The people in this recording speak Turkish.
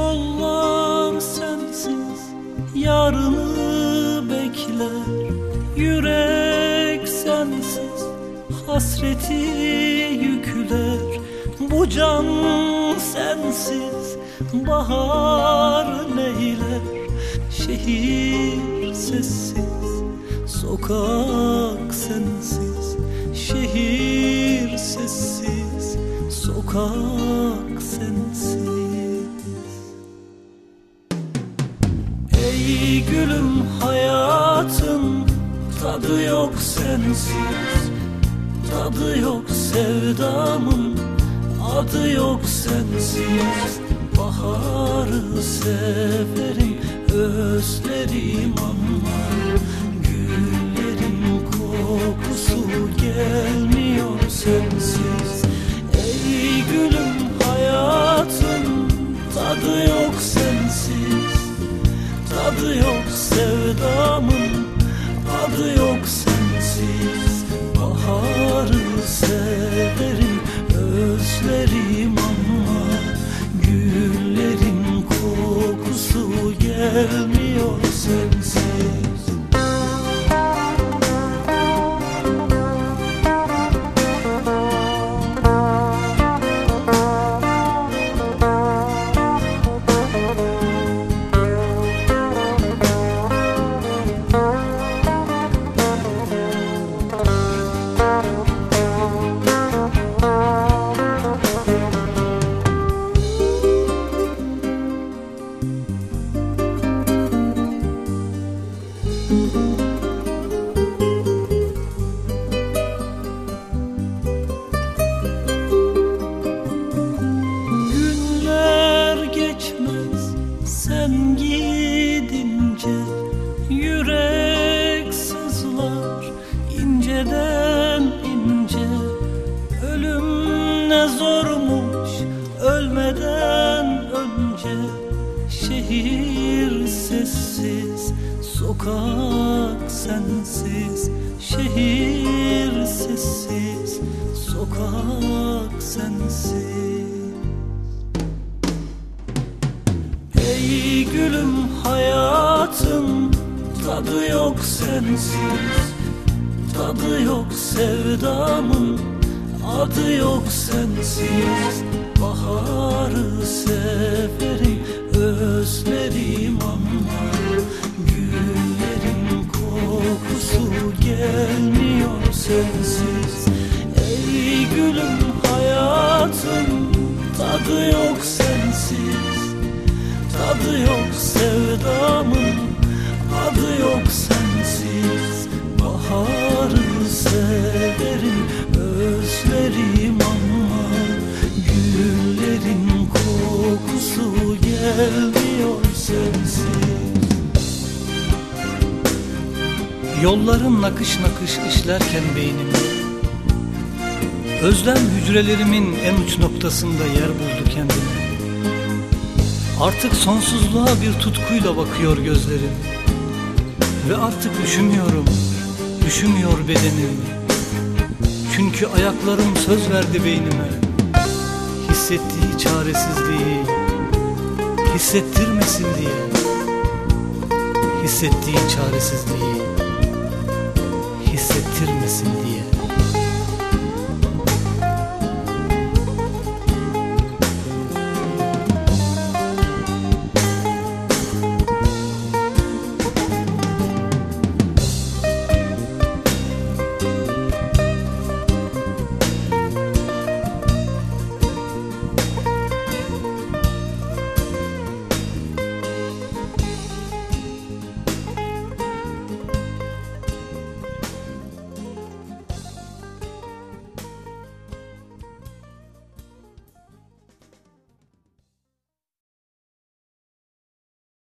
yollar sensiz yarını bekler. Yürek sensiz hasreti yükler. Bu can sensiz bahar neyler Şehir sessiz sokak sensiz. Şehir sessiz sokak sensiz. Ey gülüm hayatın tadı yok sensiz. Tadı yok sevdamın adı yok sensiz. Baharı severim özlerim ama Güllerin kokusu gelmiyor sensiz severim özlerim ama Güllerin kokusu gelmiyor sensiz ne zormuş ölmeden önce Şehir sessiz sokak sensiz Şehir sessiz sokak sensiz. Ey gülüm hayatın tadı yok sensiz Tadı yok sevdamın adı yok sensiz Baharı severim özlerim ama Güllerin kokusu gelmiyor sensiz. Ey gülüm hayatın tadı yok sensiz Tadı yok sevdamın gelmiyor sensiz Yolların nakış nakış işlerken beynimi Özlem hücrelerimin en uç noktasında yer buldu kendini Artık sonsuzluğa bir tutkuyla bakıyor gözlerim Ve artık üşümüyorum, üşümüyor bedenim. Çünkü ayaklarım söz verdi beynime Hissettiği çaresizliği hissettirmesin diye. Hissettiği çaresizliği hissettirmesin diye